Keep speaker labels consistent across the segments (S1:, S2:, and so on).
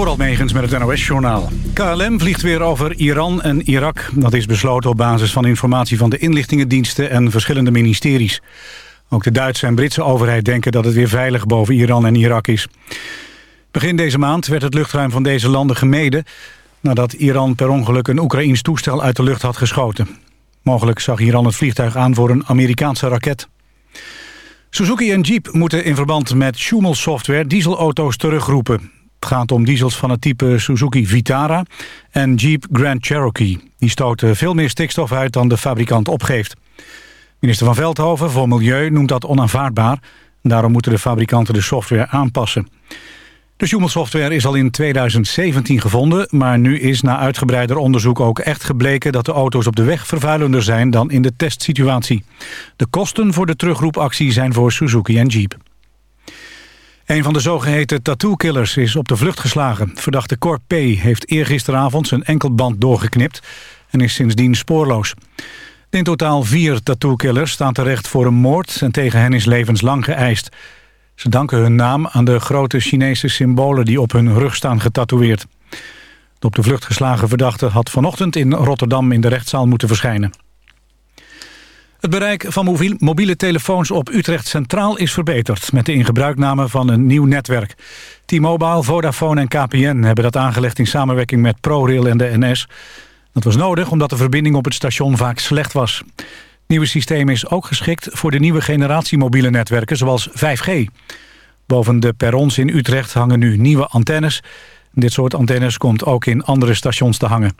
S1: Door Megens met het NOS-journaal. KLM vliegt weer over Iran en Irak. Dat is besloten op basis van informatie van de inlichtingendiensten en verschillende ministeries. Ook de Duitse en Britse overheid denken dat het weer veilig boven Iran en Irak is. Begin deze maand werd het luchtruim van deze landen gemeden... nadat Iran per ongeluk een Oekraïns toestel uit de lucht had geschoten. Mogelijk zag Iran het vliegtuig aan voor een Amerikaanse raket. Suzuki en Jeep moeten in verband met Schumel Software dieselauto's terugroepen. Het gaat om diesels van het type Suzuki Vitara en Jeep Grand Cherokee. Die stoten veel meer stikstof uit dan de fabrikant opgeeft. Minister van Veldhoven voor Milieu noemt dat onaanvaardbaar. Daarom moeten de fabrikanten de software aanpassen. De Schumel-software is al in 2017 gevonden... maar nu is na uitgebreider onderzoek ook echt gebleken... dat de auto's op de weg vervuilender zijn dan in de testsituatie. De kosten voor de terugroepactie zijn voor Suzuki en Jeep. Een van de zogeheten tattoo-killers is op de vlucht geslagen. Verdachte Cor P. heeft eergisteravond zijn enkelband doorgeknipt... en is sindsdien spoorloos. In totaal vier tattoo-killers staan terecht voor een moord... en tegen hen is levenslang geëist. Ze danken hun naam aan de grote Chinese symbolen... die op hun rug staan getatoeëerd. De op de vlucht geslagen verdachte had vanochtend in Rotterdam... in de rechtszaal moeten verschijnen. Het bereik van mobiele telefoons op Utrecht Centraal is verbeterd... met de ingebruikname van een nieuw netwerk. T-Mobile, Vodafone en KPN hebben dat aangelegd... in samenwerking met ProRail en de NS. Dat was nodig omdat de verbinding op het station vaak slecht was. Het nieuwe systeem is ook geschikt voor de nieuwe generatie mobiele netwerken... zoals 5G. Boven de perrons in Utrecht hangen nu nieuwe antennes. Dit soort antennes komt ook in andere stations te hangen.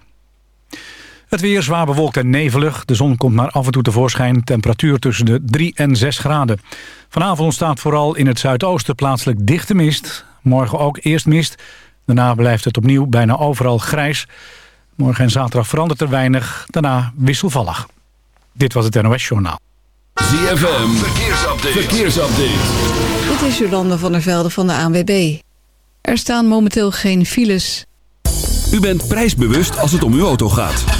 S1: Het weer zwaar bewolkt en nevelig. De zon komt maar af en toe tevoorschijn. Temperatuur tussen de 3 en 6 graden. Vanavond ontstaat vooral in het zuidoosten plaatselijk dichte mist. Morgen ook eerst mist. Daarna blijft het opnieuw bijna overal grijs. Morgen en zaterdag verandert er weinig. Daarna wisselvallig. Dit was het NOS Journaal.
S2: ZFM, verkeersupdate. verkeersupdate.
S3: Dit is Jolande van der Velde van de ANWB. Er staan momenteel geen files.
S2: U bent prijsbewust als het om uw auto gaat.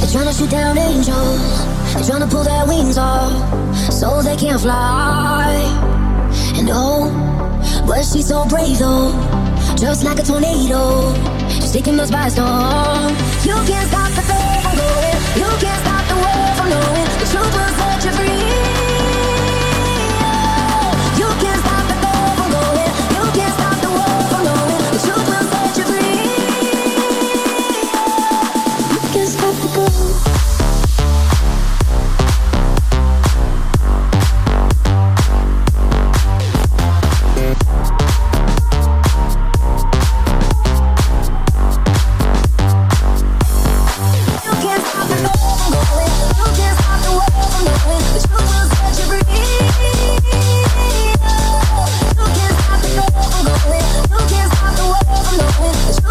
S4: They're trying to shoot down angels. They're trying to pull their wings off so they can't fly. And oh, but she's so brave though, just like a tornado, she's taking us by storm. You can't stop the faith from going. You can't stop the world from knowing the truth will set you free. You can't stop the way I'm going.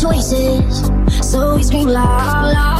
S4: choices. So we scream la
S5: la.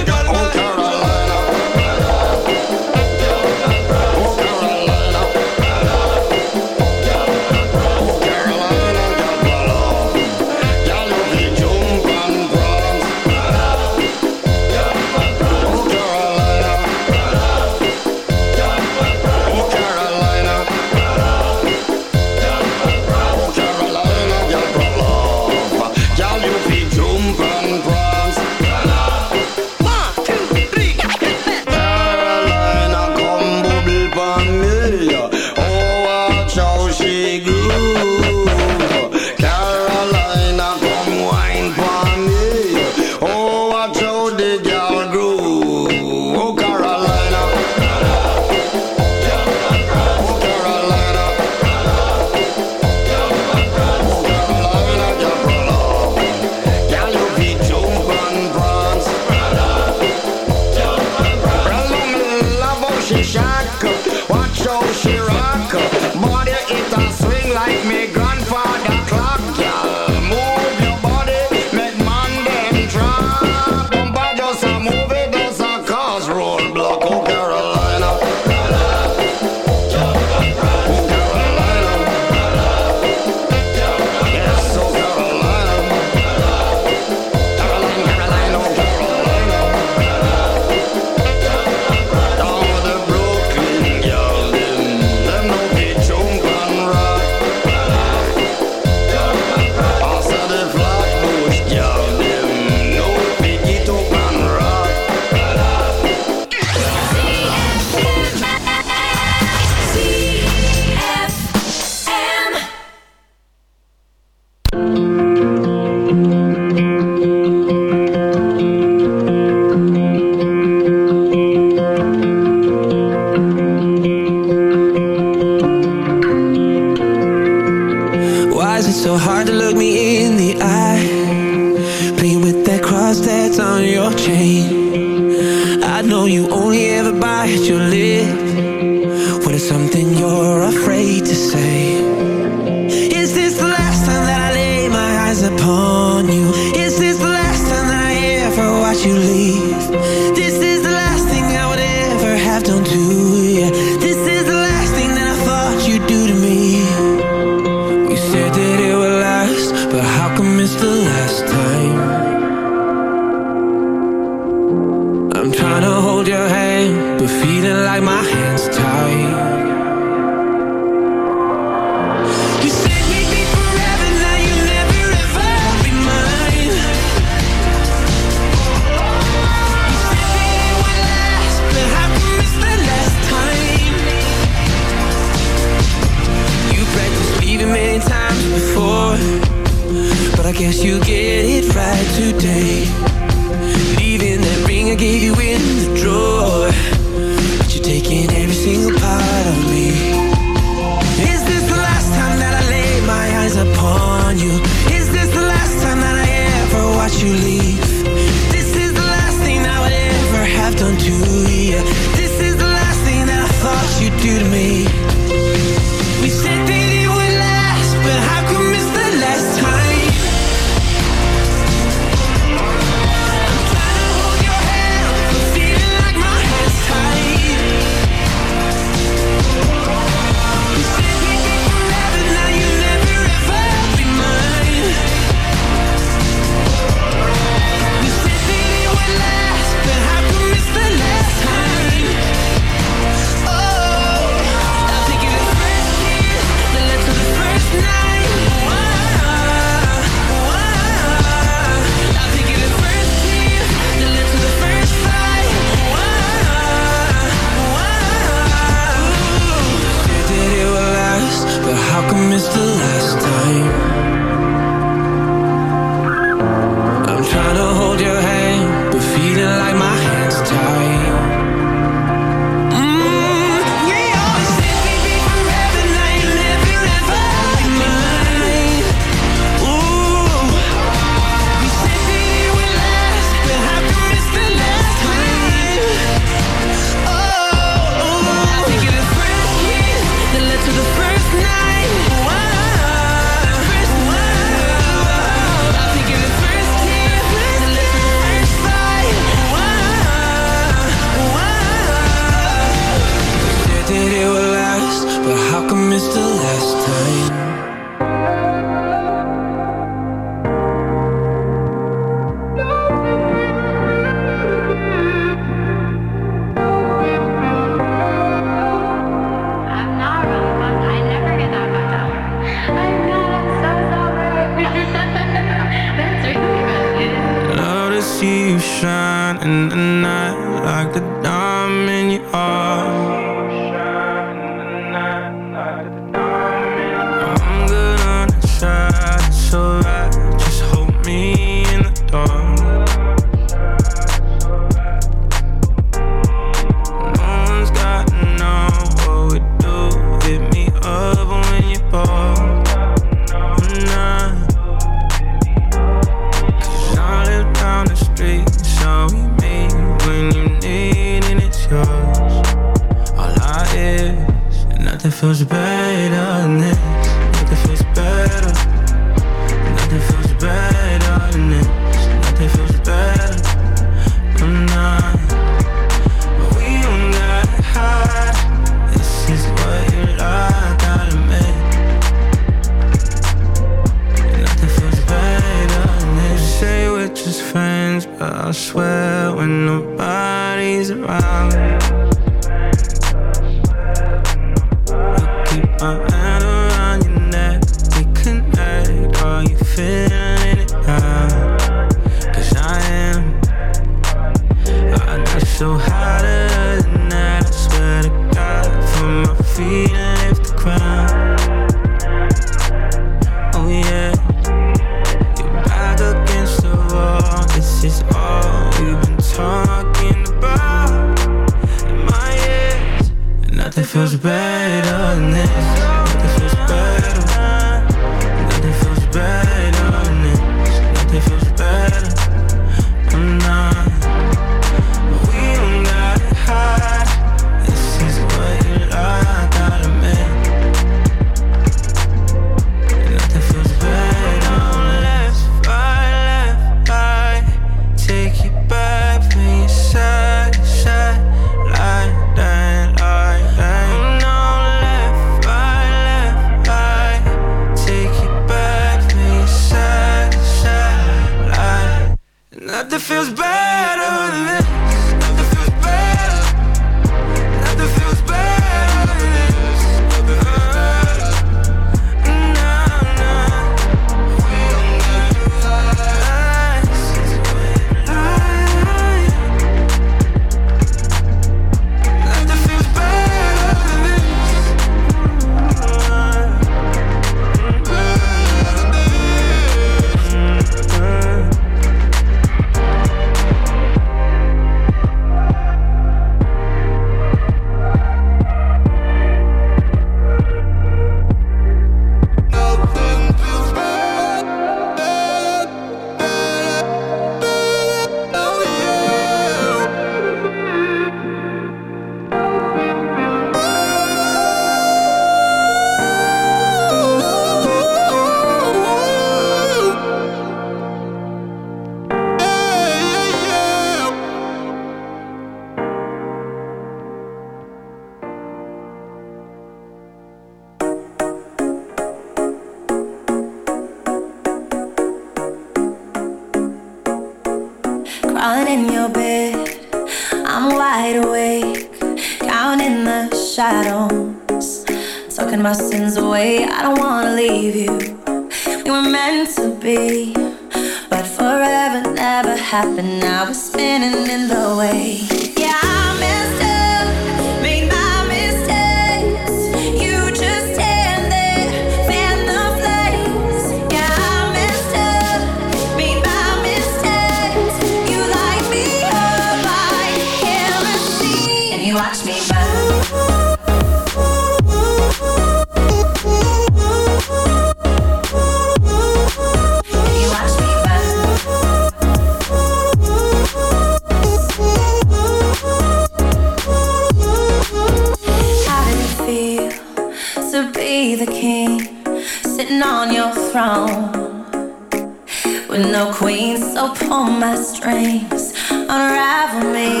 S6: unravel me.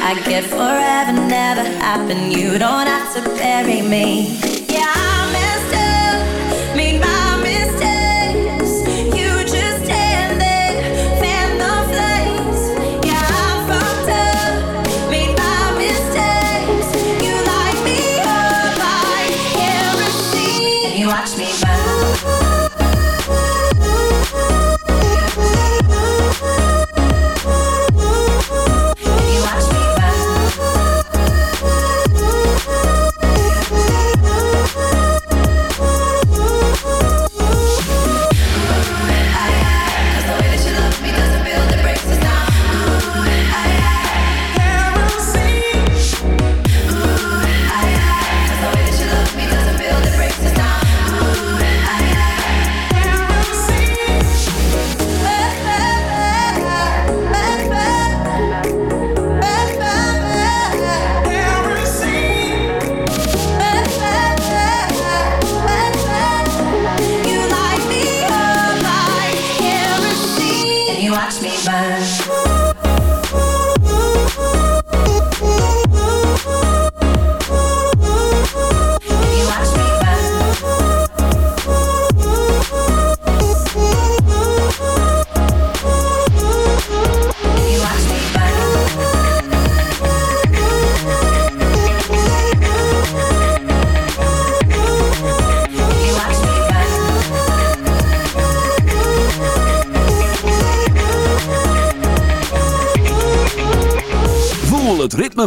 S6: I get forever, never happen. You don't have to bury me.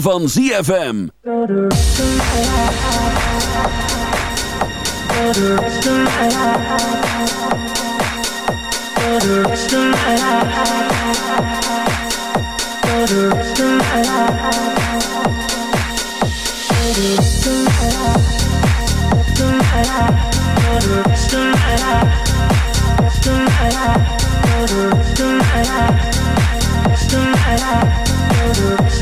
S2: van ZFM.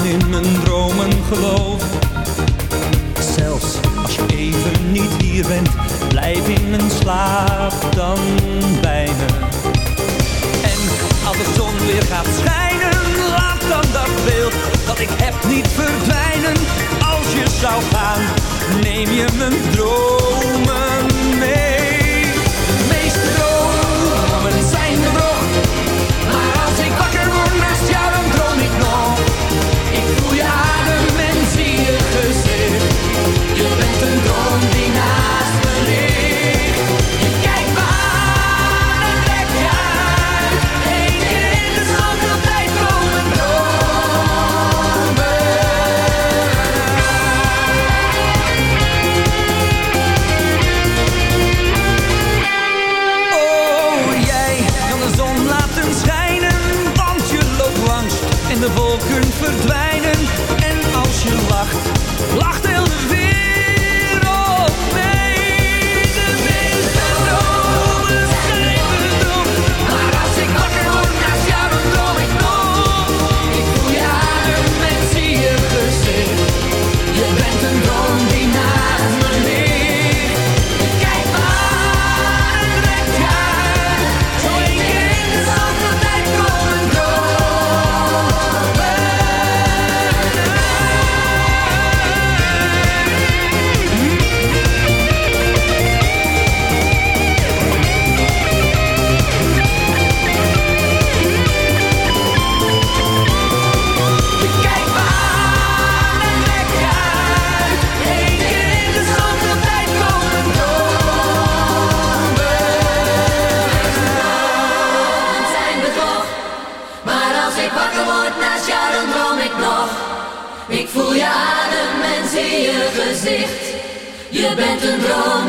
S7: In mijn dromen geloven. Bent een droom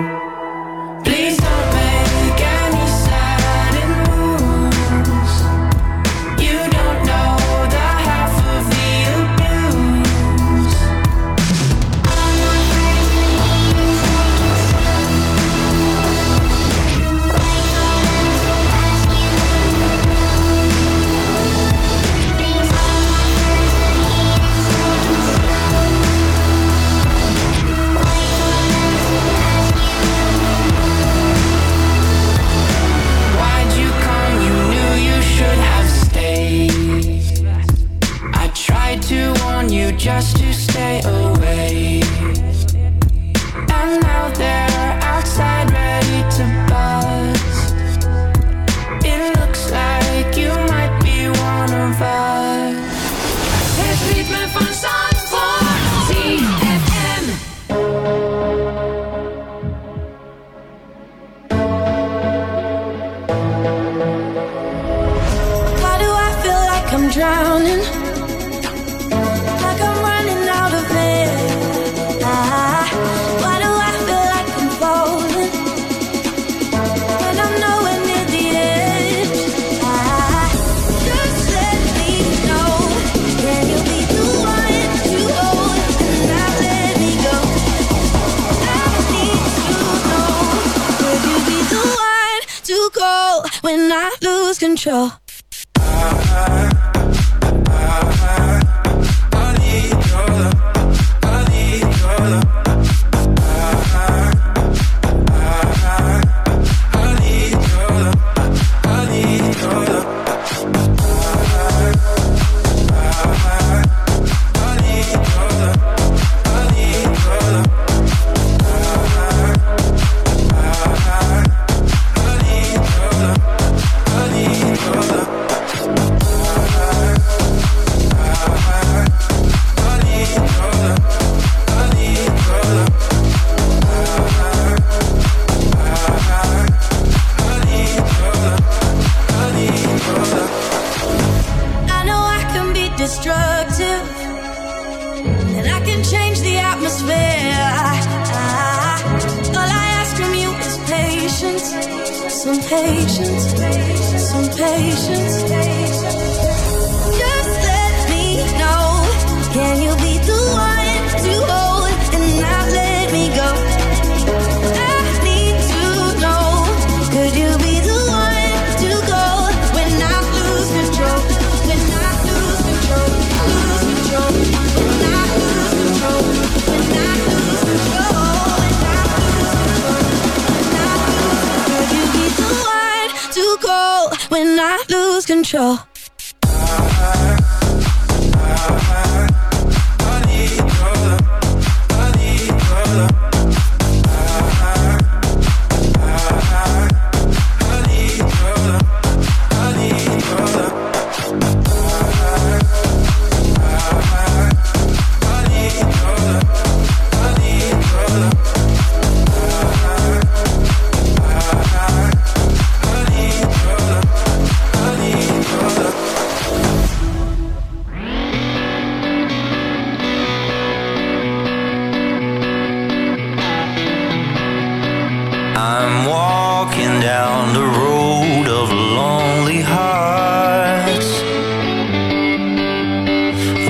S4: I'm
S8: walking down the road of lonely hearts,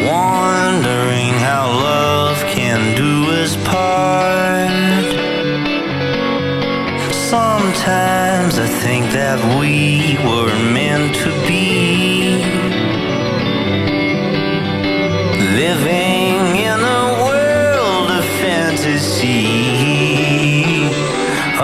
S8: wondering how love can do part. Sometimes I think that we